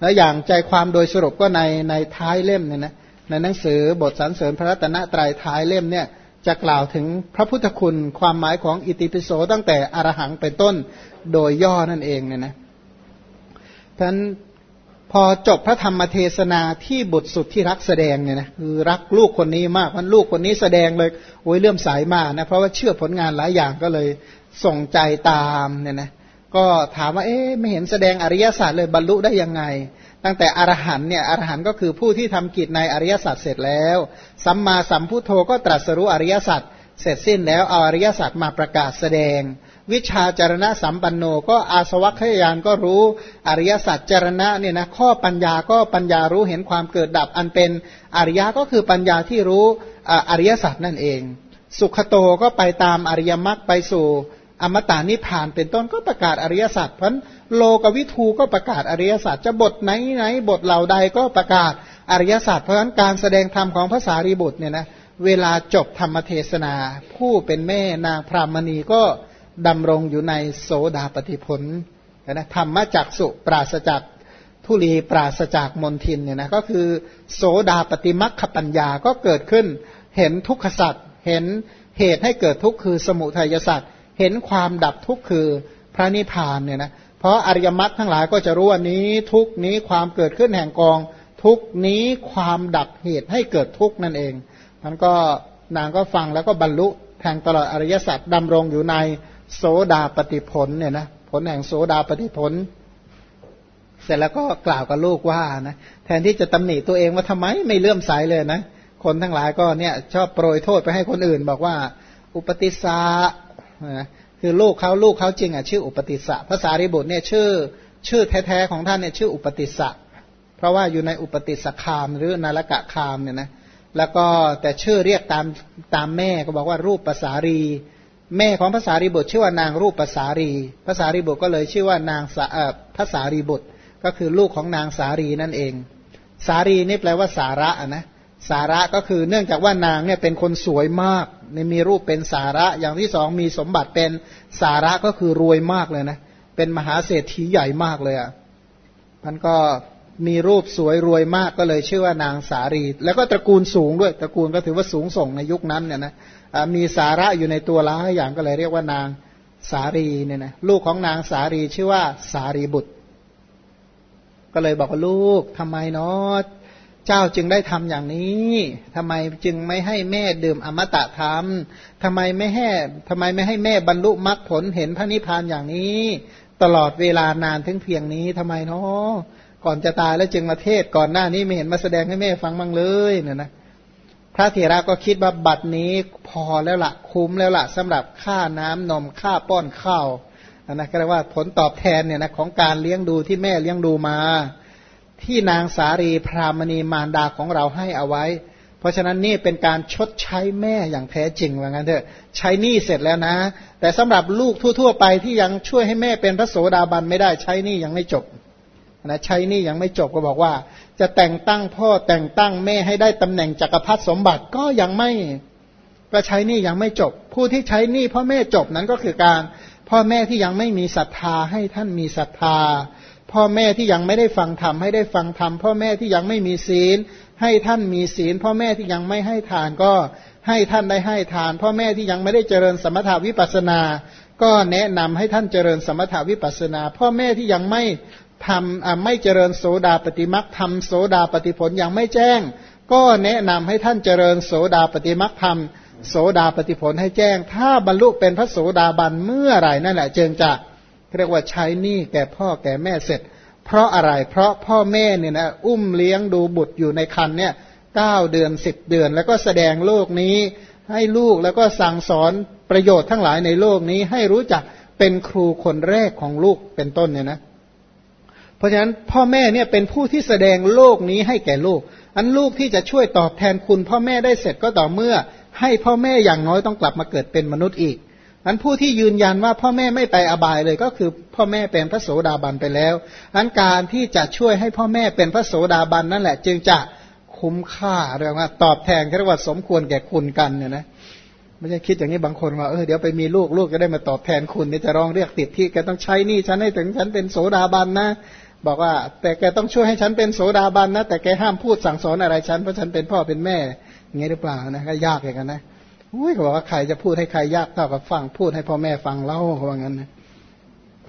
แล้วอย่างใจความโดยสรุปก็ในในท้ายเล่มเนี่ยนะในหนังสือบทสรรเสริญพระรัตนตรัยท้ายเล่มเนี่ยจะกล่าวถึงพระพุทธคุณความหมายของอิติปิโสตั้งแต่อรหังเป็นต้นโดยย่อนั่นเองเนี่ยนะท่านพอจบพระธรรมเทศนาที่บุตรสุดที่รักแสดงเนี่ยนะคือรักลูกคนนี้มากมันลูกคนนี้แสดงเลยโอ้ยเลื่อมสายมากนะเพราะว่าเชื่อผลงานหลายอย่างก็เลยส่งใจตามเนี่ยนะ ก็ถามว่าเอ๊ะไม่เห็นแสดงอริยสัจเลยบรรลุได้ยังไง ตั้งแต่อรหันเนี่ยอรหันก็คือผู้ที่ทำกิจในอริยสัจเสร็จแล้ว สัมมาสัมพุทโธก็ตรัสรู้อริยสัจเสร็จสิ้นแล้วเอาอริยสัจมาประกาศแสดง วิชาจารณะสัมปันโนก็อาสวัคยานก็รู้อริยสัจจารณะเนี่ยนะข้อปัญญาก็ปัญญารู้เห็นความเกิดดับอันเป็นอริยะก็คือปัญญาที่รู้อริยสัจนั่นเอง สุขโตก็ไปตามอริยมรรคไปสู่ อมตะนิพานเป็นต้นก็ประกาศอริยสัจเพราะโลกวิทูก็ประกาศอริยสัจจะบทไหนไหนบทเหล่าใดก็ประกาศอริยสัจเพราะฉะนั้นการแสดงธรรมของภาษารีบุตรเนี่ยนะเวลาจบธรรมเทศนา ผู้เป็นแม่นางพรามณีก็ดำรงอยู่ในโสดาปฏิผลนะธรรมจากสุปราศจากทุลีปราศจากมนทินเนี่ยนะก็คือ โสดาปฏิมัคคปัญญาก็เกิดขึ้น เห็นทุกขสัตว์เห็นเหตุให้เกิดทุกข์คือสมุทัยสัตว์ เห็นความดับทุกข์คือพระนิพพานเนี่ยนะเพราะอริยมรรคทั้งหลายก็จะรู้ว่านี้ทุกนี้ความเกิดขึ้นแห่งกอง ทุกนี้ความดับเหตุให้เกิดทุกข์นั่นเองมันก็นางก็ฟังแล้วก็บรรลุแทงตลอดอริยสัจดำรงอยู่ในโสดาปฏิผลเนี่ยนะผลแห่งโสดาปฏิผล เสร็จแล้วก็กล่าวกับลูกว่านะแทนที่จะตำหนิตัวเองว่าทำไมไม่เลื่อมใสเลยนะคนทั้งหลายก็เนี่ยชอบโปรยโทษไปให้คนอื่น บอกว่า อุปติสา คือลูกเขาลูกเขาจริงอะชื่ออุปติสะภาษาริบุตรเนี่ยชื่อชื่อแท้ๆของท่านเนี่ยชื่ออุปติสะเพราะว่าอยู่ในอุปติสคามหรือนารกะคามเนี่ยนะแล้วก็แต่ชื่อเรียกตามตามแม่ก็บอกว่ารูปภาษารี แม่ของภาษารีบุตรชื่อว่านางรูปภาษารีภาษารีบุตรก็เลยชื่อว่านางสาภาษารีบุตร ก็คือลูกของนางสารีนั่นเอง สารีนี่แปลว่าสาระนะ สาระก็คือเนื่องจากว่านางเนี่ยเป็นคนสวยมากในมีรูปเป็นสาระอย่างที่สองมีสมบัติเป็นสาระก็คือรวยมากเลยนะ เป็นมหาเศรษฐีใหญ่มากเลยอะมันก็มีรูปสวยรวยมากก็เลยชื่อว่านางสารี แล้วก็ตระกูลสูงด้วยตระกูลก็ถือว่าสูงส่งในยุคนั้นเนี่ยนะมีสาระอยู่ในตัวล้าอย่างก็เลยเรียกว่านางสารีเนี่ยนะลูกของนางสารีชื่อว่าสารีบุตร ก็เลยบอกว่าลูกทำไมเนาะ จ้าจึงได้ทำอย่างนี้ทำไมจึงไม่ให้แม่ดื่มอมตะธรรมทำไมไม่ให้ทำไมไม่ให้แม่บรรลุมรรคผลเห็นพระนิพพานอย่างนี้ ตลอดเวลานานถึงเพียงนี้ทำไมเนาะก่อนจะตายแล้วจึงมาเทศก่อนหน้านี้ไม่เห็นมาแสดงให้แม่ฟังบ้างเลยเนี่ยนะพระเถระก็คิดว่าบัตรนี้พอแล้วละคุ้มแล้วละสำหรับค่าน้ำนมค่าป้อนข้าวนะก็เรียกว่าผลตอบแทนเนี่ยนะของการเลี้ยงดูที่แม่เลี้ยงดูมา ที่นางสารีพรามณีมารดาของเราให้เอาไว้ เพราะฉะนั้นนี่เป็นการชดใช้แม่อย่างแท้จริงว่างั้นเถอะใช้นี่เสร็จแล้วนะ แต่สำหรับลูกทั่ว ๆ ไปที่ยังช่วยให้แม่เป็นพระโสดาบันไม่ได้ใช้นี่ยังไม่จบนะใช้นี่ยังไม่จบก็บอกว่า จะแต่งตั้งพ่อแต่งตั้งแม่ให้ได้ตำแหน่งจักรพรรดิสมบัติก็ยังไม่ก็ใช้นี่ยังไม่จบ ผู้ที่ใช้นี่พ่อแม่จบนั้นก็คือการ พ่อแม่ที่ยังไม่มีศรัทธาให้ท่านมีศรัทธา พ่อแม่ที่ยังไม่ได้ฟังธรรมให้ได้ฟังธรรมพ่อแม่ที่ยังไม่มีศีล ให้ท่านมีศีล พ่อแม่ที่ยังไม่ให้ทานก็ให้ท่านได้ให้ทาน พ่อแม่ที่ยังไม่ได้เจริญสมถาวิปัสนา ก็แนะนำให้ท่านเจริญสมถาวิปัสนา พ่อแม่ที่ยังไม่ทำไม่เจริญโสดาปฏิมักทำโสดาปฏิผลยังไม่แจ้ง ก็แนะนำให้ท่านเจริญโสดาปฏิมักทำโสดาปฏิผลให้แจ้ง ถ้าบรรลุเป็นพระโสดาบันเมื่อไหร่นั่นแหละจึงจะ เรียกว่าใช้หนี้แก่พ่อแก่แม่เสร็จ เพราะอะไร เพราะพ่อแม่เนี่ยนะอุ้มเลี้ยงดูบุตรอยู่ในคันเนี่ยเก้าเดือนสิบเดือน แล้วก็แสดงโลกนี้ ให้ลูกแล้วก็สั่งสอนประโยชน์ทั้งหลายในโลกนี้ให้รู้จักเป็นครูคนแรกของลูกเป็นต้นเนี่ยนะเพราะฉะนั้นพ่อแม่เนี่ยเป็นผู้ที่แสดงโลกนี้ให้แก่ลูก อันลูกที่จะช่วยตอบแทนคุณ พ่อแม่ได้เสร็จก็ต่อเมื่อ ให้พ่อแม่อย่างน้อยต้องกลับมาเกิดเป็นมนุษย์อีก อันผู้ที่ยืนยันว่าพ่อแม่ไม่ไปอบายเลยก็คือพ่อแม่เป็นพระโสดาบันไปแล้วอันการที่จะช่วยให้พ่อแม่เป็นพระโสดาบันนั่นแหละ จึงจะคุ้มค่าเรียกว่า ตอบแทนเรียกว่าสมควรแก่คุณกันเนี่ยนะไม่ใช่คิดอย่างนี้บางคนว่าเออเดี๋ยวไปมีลูกลูกจะได้มาตอบแทนคุณนี่จะร้องเรียกติดที่แกต้องใช้นี่ฉันให้ถึงฉันเป็นโสดาบันนะบอกว่า แต่แกต้องช่วยให้ฉันเป็นโสดาบันนะแต่แกห้ามพูดสั่งสอนอะไรฉันเพราะฉันเป็นพ่อเป็นแม่อย่างนี้หรือเปล่านะก็ยากอย่างนั้นนะ อุ้ยเขาบอกว่าใครจะพูดให้ใครยากเท่ากับฟังพูดให้พ่อแม่ฟังเล่าเขาว่างั้นนะ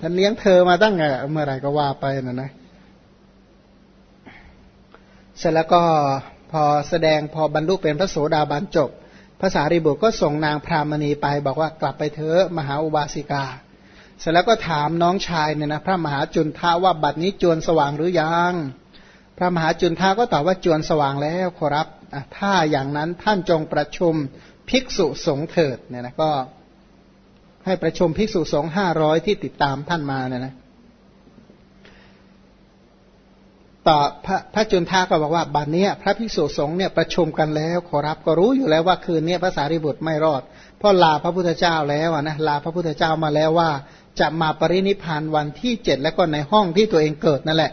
ฉันเลี้ยงเธอมาตั้งเมื่อไหร่ก็ว่าไปนะนะเสร็จแล้วก็พอแสดงพอบรรลุเป็นพระโสดาบันจบภาษาริบุตรก็ส่งนางพรามณีไปบอกว่ากลับไปเถอะมหาอุบาสิกา เสร็จแล้วก็ถามน้องชายเนี่ยนะพระมหาจุนทาว่าบัดนี้จวนสว่างหรือยัง พระมหาจุนทาก็ตอบว่าจวนสว่างแล้วขอรับถ้าอย่างนั้นท่านจงประชุม ภิกษุสงฆ์เถิดเนี่ยนะก็ ให้ประชุมภิกษุสงฆ์ห้าร้อยที่ติดตามท่านมาเนี่ยนะต่อพระพระจุนทาก็บอกว่าบัดนี้พระภิกษุสงฆ์เนี่ยประชุมกันแล้วขอรับก็รู้อยู่แล้วว่าคืนนี้พระสารีบุตรไม่รอดเพราะลาพระพุทธเจ้าแล้วนะลาพระพุทธเจ้ามาแล้วว่า จะมาปรินิพานวันที่เจ็ดแล้วก็ในห้องที่ตัวเองเกิดนั่นแหละ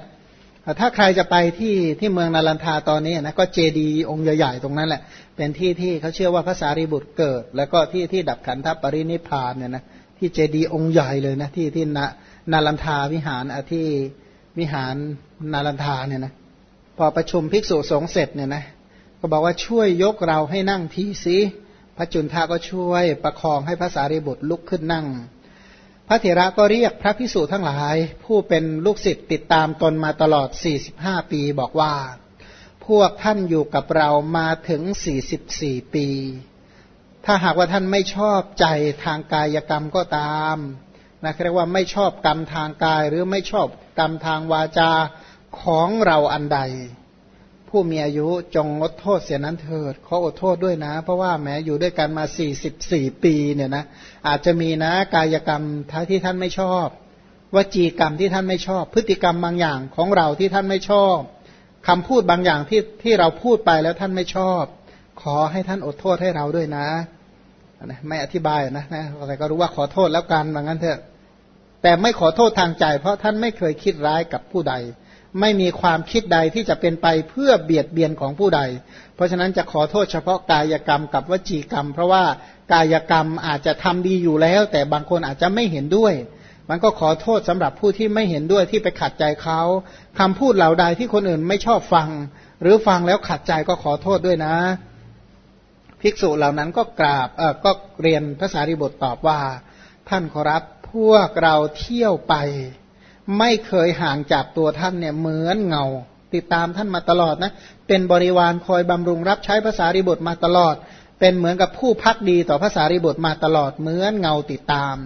ถ้าใครจะไปที่ที่เมืองนาลันทาตอนนี้นะก็เจดีองค์ใหญ่ๆตรงนั้นแหละ เป็นที่ที่เขาเชื่อว่าพระสารีบุตรเกิด แล้วก็ที่ที่ดับขันธปรินิพานเนี่ยนะที่เจดีย์องค์ใหญ่เลยนะที่ที่นานาลันทาวิหารที่วิหารนาลันทาเนี่ยนะพอประชุมภิกษุสงฆ์เสร็จเนี่ยนะก็บอกว่าช่วยยกเราให้นั่งทีสิพระจุนทาก็ช่วยประคองให้พระสารีบุตรลุกขึ้นนั่ง พระเถระก็เรียกพระภิกษุทั้งหลาย ผู้เป็นลูกศิษย์ติดตามตนมาตลอด 45 ปีบอกว่า พวกท่านอยู่กับเรามาถึง44ปี ถ้าหากว่าท่านไม่ชอบใจทางกายกรรมก็ตามนะเรียกว่าไม่ชอบกรรมทางกายหรือไม่ชอบกรรมทางวาจาของเราอันใด ผู้มีอายุจงงดโทษเสียนั้นเถิดขออดโทษด้วยนะ เพราะว่าแม้อยู่ด้วยกันมาสี่สิบสี่ปีเนี่ยนะอาจจะมีนะกายกรรมท้ายที่ท่านไม่ชอบวจีกรรมที่ท่านไม่ชอบ พฤติกรรมบางอย่างของเราที่ท่านไม่ชอบ คำพูดบางอย่างที่ที่เราพูดไปแล้วท่านไม่ชอบ ขอให้ท่านอดโทษให้เราด้วยนะนะไม่อธิบายนะนะแต่ก็รู้ว่าขอโทษแล้วกันว่างั้นเถอะ แต่ไม่ขอโทษทางใจ เพราะท่านไม่เคยคิดร้ายกับผู้ใด ไม่มีความคิดใดที่จะเป็นไปเพื่อเบียดเบียนของผู้ใด เพราะฉะนั้นจะขอโทษเฉพาะกายกรรมกับวจีกรรม เพราะว่ากายกรรมอาจจะทำดีอยู่แล้ว แต่บางคนอาจจะไม่เห็นด้วย มันก็ขอโทษสำหรับผู้ที่ไม่เห็นด้วยที่ไปขัดใจเขาคำพูดเหล่าใดที่คนอื่นไม่ชอบฟัง หรือฟังแล้วขัดใจก็ขอโทษด้วยนะ ภิกษุเหล่านั้นก็กราบเออก็เรียนพระสารีบทตอบว่า ท่านขอรับพวกเราเที่ยวไป ไม่เคยห่างจากตัวท่านเนี่ยเหมือนเงา ติดตามท่านมาตลอดนะ เป็นบริวารคอยบำรุงรับใช้ภาษาริบทมาตลอด เป็นเหมือนกับผู้พักดีต่อภาษาริบทมาตลอดเหมือนเงาติดตาม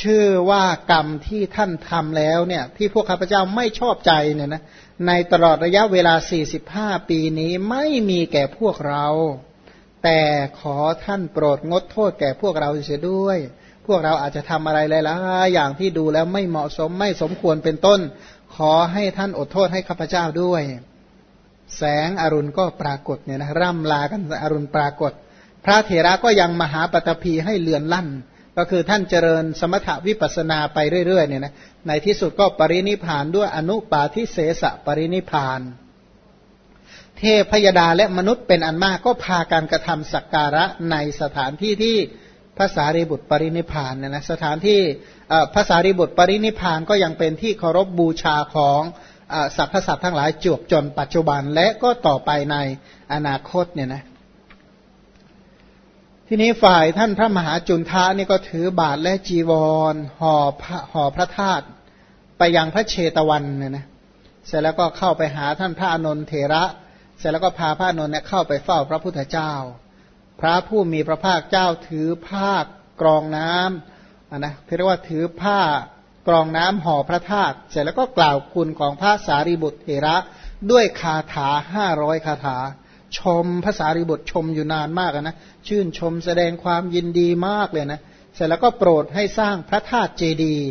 ชื่อว่ากรรมที่ท่านทำแล้วเนี่ยที่พวกข้าพเจ้าไม่ชอบใจเนี่ยนะในตลอดระยะเวลา 45 ปีนี้ไม่มีแก่พวกเรา แต่ขอท่านโปรดงดโทษแก่พวกเราเสียด้วย พวกเราอาจจะทำอะไรหลายๆอย่างที่ดูแล้วไม่เหมาะสมไม่สมควรเป็นต้น ขอให้ท่านอดโทษให้ข้าพเจ้าด้วย แสงอรุณก็ปรากฏเนี่ยนะร่ำลากันอรุณปรากฏ พระเถระก็ยังมหาปตพีให้เลือนลั่น ก็คือท่านเจริญสมถวิปัสนาไปเรื่อยๆเนี่ยนะในที่สุดก็ปรินิพานด้วยอนุปาทิเสสะปรินิพาน เทพพยดาและมนุษย์เป็นอันมากก็พาการกระทำสักการะในสถานที่ที่ภาษารีบุตรปรินิพานเนี่ยนะสถานที่ภาษารีบุตรปรินิพานก็ยังเป็นที่เคารพบบูชาของสรรพสัตว์ทั้งหลายจวบจนปัจจุบันและก็ต่อไปในอนาคตเนี่ยนะ ทีนี้ฝ่ายท่านพระมหาจุนทะนี่ก็ถือบาทและจีวรห่อห่อพระธาตุไปยังพระเชตวันเนี่ยนะเสร็จแล้วก็เข้าไปหาท่านพระอนนทเถระ เสร็จแล้วก็พาพระอนนท์เนี่ยเข้าไปเฝ้าพระพุทธเจ้า พระผู้มีพระภาคเจ้าถือผ้ากรองน้ำนะเรียกว่าถือผ้ากรองน้ำห่อพระธาตุเสร็จแล้วก็กล่าวคุณของพระสารีบุตรเถระด้วยคาถาห้าร้อยคาถา ชมพระสารีบุตรชมอยู่นานมากนะชื่นชมแสดงความยินดีมากเลยนะเสร็จแล้วก็โปรดให้สร้างพระธาตุเจดีย์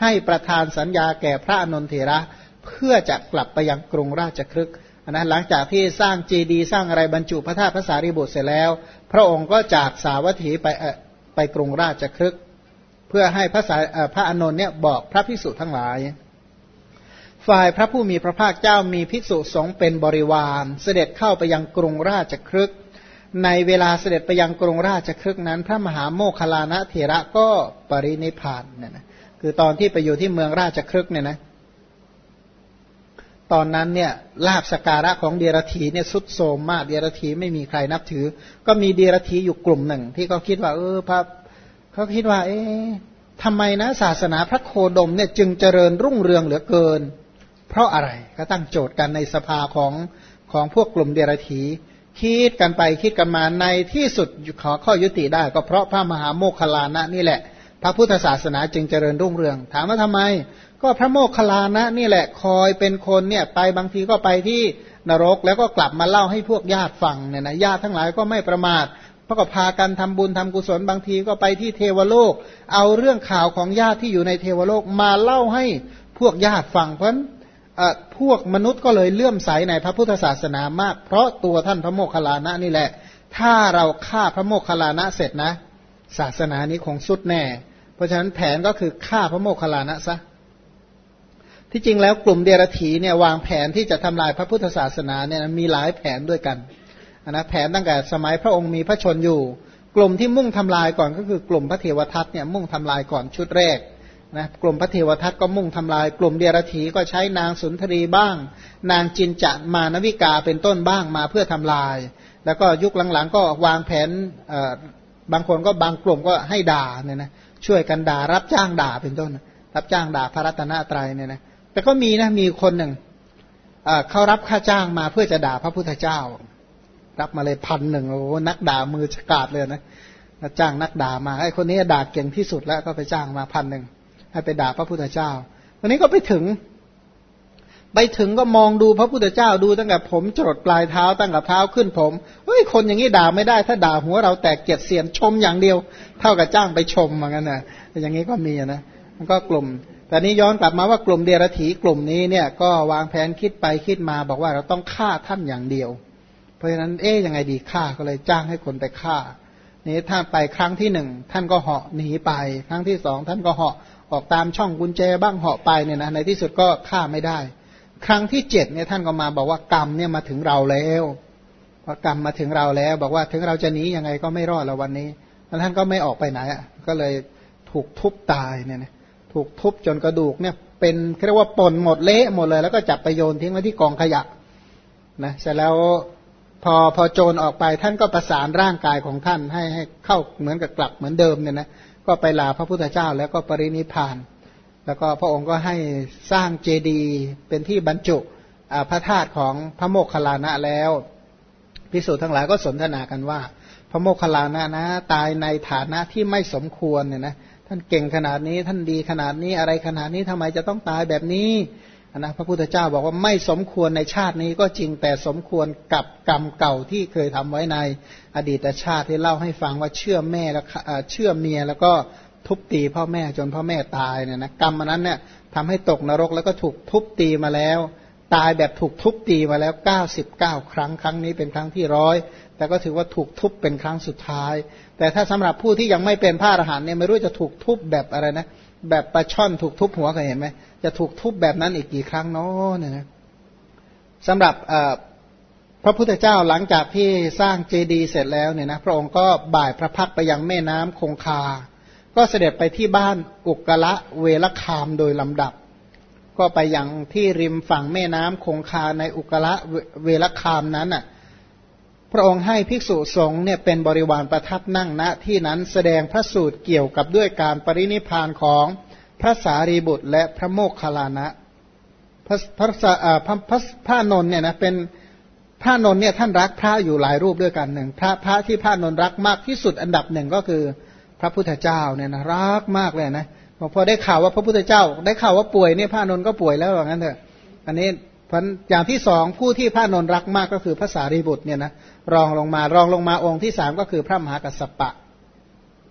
ให้ประธานสัญญาแก่พระอนนทเถระ เพื่อจะกลับไปยังกรุงราชครึกนะหลังจากที่สร้างเจดีย์สร้างอะไรบรรจุพระธาตุพระสารีบุตรเสร็จแล้ว พระองค์ก็จากสาวัตถีไปไปกรุงราชครึก เพื่อให้พระสาพระอนนท์เนี่ยบอกพระภิกษุทั้งหลาย ฝ่ายพระผู้มีพระภาคเจ้ามีภิกษุสงฆ์เป็นบริวาร เสด็จเข้าไปยังกรุงราชครึก ในเวลาเสด็จไปยังกรุงราชครึกนั้น พระมหาโมคคลานะเถระก็ปรินิพานเนี่ยนะคือตอนที่ไปอยู่ที่เมืองราชครึกเนี่ยนะตอนนั้นเนี่ยลาบสการะของเดียรถีเนี่ยสุดโทมมากเดียรถีไม่มีใครนับถือ ก็มีเดียรถีอยู่กลุ่มหนึ่ง ที่เขาคิดว่า เออพระเขาคิดว่า เอ๊ะทำไมนะศาสนาพระโคดมเนี่ยจึงเจริญรุ่งเรืองเหลือเกิน เพราะอะไรก็ตั้งโจทย์กันในสภาของของพวกกลุ่มเดรถีคิดกันไปคิดกันมาในที่สุดขอข้อยุติได้ ก็เพราะพระมหาโมคคลานะนี่แหละ พระพุทธศาสนาจึงเจริญรุ่งเรือง ถามว่าทำไม ก็พระโมคคลานะนี่แหละคอยเป็นคนเนี่ยไปบางทีก็ไปที่นรกแล้วก็กลับมาเล่าให้พวกญาติฟังเนี่ยนะญาติทั้งหลายก็ไม่ประมาทพราะก็พากันทำบุญทำกุศลบางทีก็ไปที่เทวโลก เอาเรื่องข่าวของญาติที่อยู่ในเทวโลกมาเล่าให้พวกญาติฟังเพราะ พวกมนุษย์ก็เลยเลื่อมใสในพระพุทธศาสนามาก เพราะตัวท่านพระโมคคัลลานะนี่แหละ ถ้าเราฆ่าพระโมคคัลลานะเสร็จนะ ศาสนานี้คงสุดแน่ เพราะฉะนั้นแผนก็คือฆ่าพระโมคคัลลานะซะที่จริงแล้วกลุ่มเดรธีเนี่ยวางแผนที่จะทำลายพระพุทธศาสนาเนี่ยมีหลายแผนด้วยกันนะแผนตั้งแต่สมัยพระองค์มีพระชนอยู่ กลุ่มที่มุ่งทำลายก่อนก็คือกลุ่มพระเทวทัตเนี่ยมุ่งทำลายก่อนชุดแรก นะกลุ่มพระเทวทัตก็มุ่งทำลาย กลุ่มเดียรถีก็ใช้นางสุนทรีบ้าง นางจินจะมานวิกาเป็นต้นบ้างมาเพื่อทำลาย แล้วก็ยุคหลังๆ ก็วางแผนบางคนก็บางกลุ่มก็ให้ด่าเนี่ยนะช่วยกันด่ารับจ้างด่าเป็นต้น รับจ้างด่าพระรัตนตรัยเนี่ยนะแต่ก็มีนะมีคนหนึ่งเขารับค่าจ้างมาเพื่อจะด่าพระพุทธเจ้า รับมาเลยพันหนึ่งโอ้นักด่ามือฉกาดเลยนะจ้างนักด่ามาไอ้คนนี้ด่าเก่งที่สุดแล้วก็ไปจ้างมาพันหนึ่ง ให้ไปด่าพระพุทธเจ้า วันนี้ก็ไปถึง ไปถึงก็มองดูพระพุทธเจ้าดูตั้งแต่ผมจรดปลายเท้าตั้งแต่เท้าขึ้นผมเฮ้ยคนอย่างนี้ด่าไม่ได้ ถ้าด่าหัวเราแตกเกียดเสียนชมอย่างเดียว เท่ากับจ้างไปชมเหมือนกันนะอย่างนี้ก็มีนะมันก็กลุ่มแต่นี้ย้อนกลับมาว่ากลุ่มเดรถีกลุ่มนี้เนี่ยก็วางแผนคิดไปคิดมาบอกว่าเราต้องฆ่าท่านอย่างเดียว เพราะฉะนั้นเอ๊ยยังไงดีฆ่าก็เลยจ้างให้คนไปฆ่า นี้ถ้าไปครั้งที่หนึ่งท่านก็เหาะหนีไป ครั้งที่สองท่านก็เหาะ ออกตามช่องกุญแจบ้างเหาะไปเนี่ยนะในที่สุดก็ฆ่าไม่ได้ ครั้งที่เจ็ดเนี่ยท่านก็มาบอกว่ากรรมเนี่ยมาถึงเราแล้วพอกรรมมาถึงเราแล้ว บอกว่าถึงเราจะหนียังไงก็ไม่รอดแล้ววันนี้แล้วท่านก็ไม่ออกไปไหนอะก็เลยถูกทุบตายเนี่ยนะถูกทุบจนกระดูกเนี่ยเป็นเรียกว่าปนหมดเละหมดเลย แล้วก็จับไปโยนทิ้งไว้ที่กองขยะนะเสร็จแล้วพอพอโจรออกไปท่านก็ประสานร่างกายของท่านให้ให้เข้าเหมือนกับกลับเหมือนเดิมเนี่ยนะ ก็ไปลาพระพุทธเจ้าแล้วก็ปรินิพานแล้วก็พระองค์ก็ให้สร้างเจดีย์เป็นที่บรรจุพระธาตุของพระโมคคัลลานะแล้วพิสูจน์ทั้งหลายก็สนทนากันว่า พระโมคคัลลานะนะ ตายในฐานะที่ไม่สมควรเนี่ยนะท่านเก่งขนาดนี้ท่านดีขนาดนี้อะไรขนาดนี้ทำไมจะต้องตายแบบนี้ นะพระพุทธเจ้าบอกว่าไม่สมควรในชาตินี้ก็จริงแต่สมควรกับกรรมเก่าที่เคยทำไว้ในอดีตชาติที่เล่าให้ฟังว่าเชื่อแม่แล้วเชื่อเมียแล้วก็ทุบตีพ่อแม่จนพ่อแม่ตายเนี่ยนะกรรมนั้นเนี่ยทำให้ตกนรกแล้วก็ถูกทุบตีมาแล้ว ตายแบบถูกทุบตีมาแล้วเก้าสิบเก้าครั้งครั้งนี้เป็นครั้งที่ร้อยแต่ก็ถือว่าถูกทุบเป็นครั้งสุดท้าย แต่ถ้าสำหรับผู้ที่ยังไม่เป็นพระอรหันต์เนี่ยไม่รู้จะถูกทุบแบบอะไรนะ แบบปลาช่อนถูกทุบหัวเคยเห็นไหมจะถูกทุบแบบนั้นอีกกี่ครั้งเนาะเนี่ยนะสำหรับพระพุทธเจ้าหลังจากที่สร้างเจดีย์เสร็จแล้วเนี่ยนะพระองค์ก็บ่ายพระพักไปยังแม่น้ำคงคา ก็เสด็จไปที่บ้านอุกละเวลคามโดยลำดับ ก็ไปยังที่ริมฝั่งแม่น้ำคงคาในอุกละเวลคามนั้นอะ ระองค์ให้ภิกษุสงฆ์เนี่ยเป็นบริวารประทับนั่งณที่นั้นแสดงพระสูตรเกี่ยวกับด้วยการปรินิพานของพระสารีบุตรและพระโมคคัลลานะ พระพระพระพระพระนนเนี่ยนะเป็นพระนนเนี่ยท่านรักพระอยู่หลายรูปด้วยกันหนึ่งพระพระที่พระนนรักมากที่สุดอันดับหนึ่งก็คือพระพุทธเจ้าเนี่ยนะรักมากเลยนะพอได้ข่าวว่าพระพุทธเจ้า ได้ข่าวว่าป่วยเนี่ยพระนนก็ป่วยแล้วอย่างนั้นเถอะอันนี้ พันอย่างที่สองผู้ที่พระนนรักมากก็คือพระสารีบุตรเนี่ยนะรองลงมารองลงมาองค์ที่สามก็คือพระมหากัสสปะ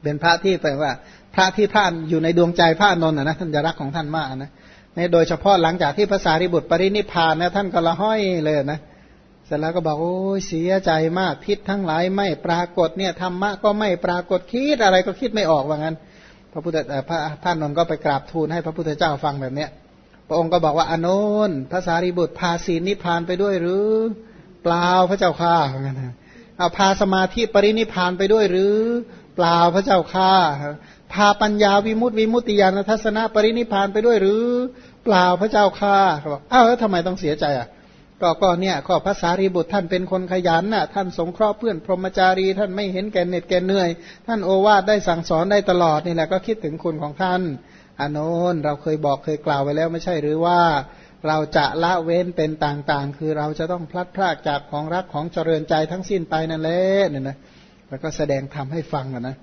เป็นพระที่แปลว่า พระที่ท่านอยู่ในดวงใจพระนนท์นะท่านจะรักของท่านมากนะในโดยเฉพาะหลังจากที่พระสารีบุตรปรินิพานนะท่านก็ละห้อยเลยนะเสร็จแล้วก็บอกโอ้ยเสียใจมากทิศทั้งหลายไม่ปรากฏเนี่ยธรรมะก็ไม่ปรากฏคิดอะไรก็คิดไม่ออกว่างั้น พระพุทธพระท่านนนก็ไปกราบทูลให้พระพุทธเจ้าฟังแบบเนี้ย พระองค์ก็บอกว่าอนนท์พระสารีบุตรพาศีลนิพพานไปด้วยหรือ เปล่าพระเจ้าข้าเหมือนกันเอาพาสมาธิปรินิพานไปด้วยหรือ เปล่าพระเจ้าข้าพาปัญญาวิมุตติวิมุตติญาณทัศนะปรินิพานไปด้วยหรือ เปล่าพระเจ้าข้าเขาบอกอ้าวแล้วทำไมต้องเสียใจอะก็ก็เนี่ยข้อภาษารีบุตรท่านเป็นคนขยันน่ะท่านสงเคราะห์เพื่อนพรหมจารี ท่านไม่เห็นแก่เหน็ดแก่เหนื่อย ท่านโอวาทได้สั่งสอนได้ตลอดนี่แหละก็คิดถึงคุณของท่าน อานนท์เราเคยบอกเคยกล่าวไว้แล้วไม่ใช่หรือว่า เราจะละเว้นเป็นต่างๆ คือเราจะต้องพลัดพรากจากของรักของเจริญใจทั้งสิ้นไปนั่นแหละเนี่ยนะแล้วก็แสดงทำให้ฟังนะ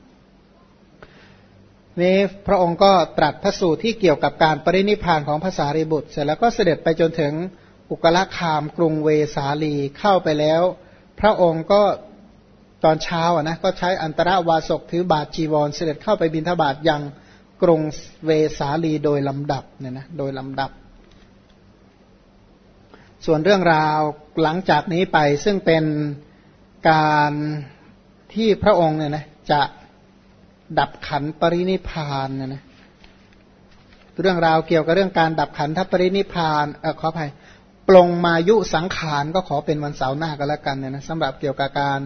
นี้พระองค์ก็ตรัสพระสูตรที่เกี่ยวกับการปรินิพานของภาษารีบุตร เสร็จแล้วก็เสด็จไปจนถึงอุกลคามกรุงเวสาลีเข้าไปแล้ว พระองค์ก็ตอนเช้าอะนะก็ใช้อันตรวาสกถือบาทจีวร เสด็จเข้าไปบิณฑบาตยัง กรุงเวสาลีโดยลำดับเนี่ยนะโดยลำดับ ส่วนเรื่องราวหลังจากนี้ไปซึ่งเป็นการที่พระองค์เนี่ยนะจะดับขันปรินิพานเนี่ยนะเรื่องราวเกี่ยวกับเรื่องการดับขันทัปรินิพานเออขออภัยปลงมายุสังขารก็ขอเป็นวันเสาร์หน้าก็แล้วกันเนี่ยนะสำหรับเกี่ยวกับการ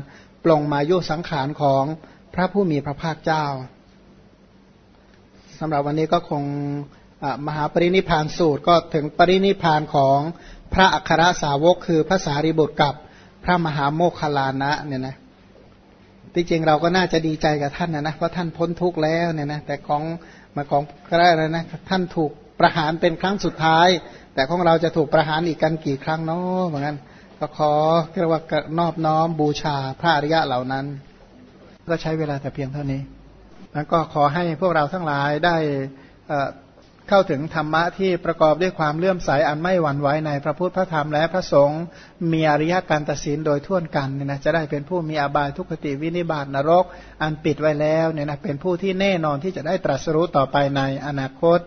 ปลงมายุสังขารของพระผู้มีพระภาคเจ้า สำหรับวันนี้ก็คงมหาปรินิพานสูตรก็ถึงปรินิพานของพระอัครสาวกคือพระสารีบุตรกับพระมหาโมคคลานะเนี่ยนะที่จริงเราก็น่าจะดีใจกับท่านนะนะเพราะท่านพ้นทุกข์แล้วเนี่ยนะแต่ของมาของก็ได้แล้วนะท่านถูกประหารเป็นครั้งสุดท้าย แต่ของเราจะถูกประหารอีกกันกี่ครั้งเนาะเหมือนกันก็ขอเรียกว่านอบน้อมบูชาพระอริยะเหล่านั้น ก็ใช้เวลาแต่เพียงเท่านี้ แล้วก็ขอให้พวกเราทั้งหลายได้เข้าถึงธรรมะที่ประกอบด้วยความเลื่อมใสอันไม่หวั่นไหวในพระพุทธพระธรรมและพระสงฆ์มีอริยการตัดสินโดยทั่วกันเนี่ยนะจะได้เป็นผู้มีอบายทุกขติวินิบาตนรก อันปิดไว้แล้วเนี่ยนะเป็นผู้ที่แน่นอนที่จะได้ตรัสรู้ต่อไปในอนาคต